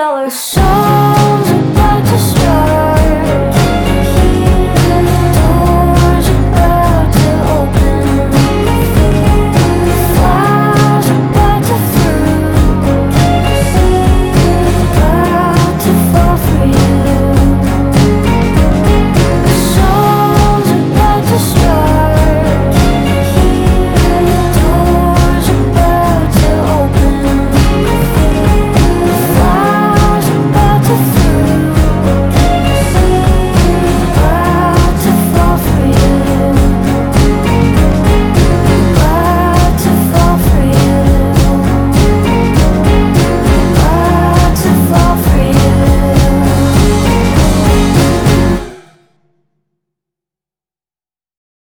that